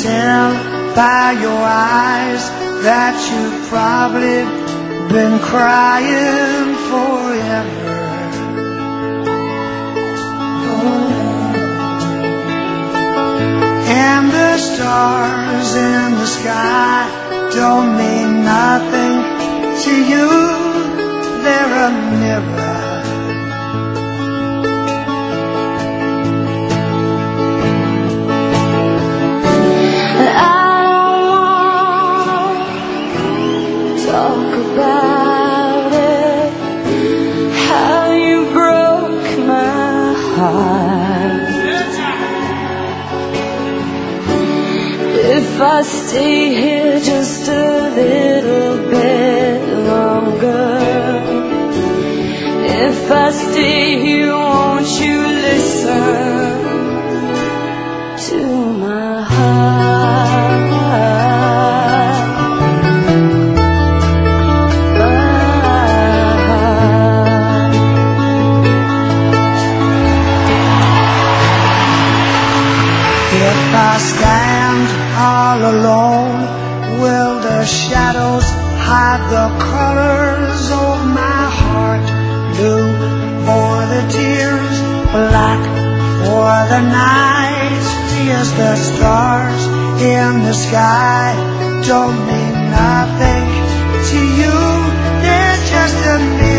tell by your eyes that you've probably been crying forever. And the stars in the sky don't mean nothing to you. They're a mirror. Talk about it. How you broke my heart. If I stay here just a little bit longer, if I stay stand all alone, will the shadows hide the colors of my heart? Blue for the tears, black for the night. Yes, the stars in the sky don't mean nothing to you. They're just a.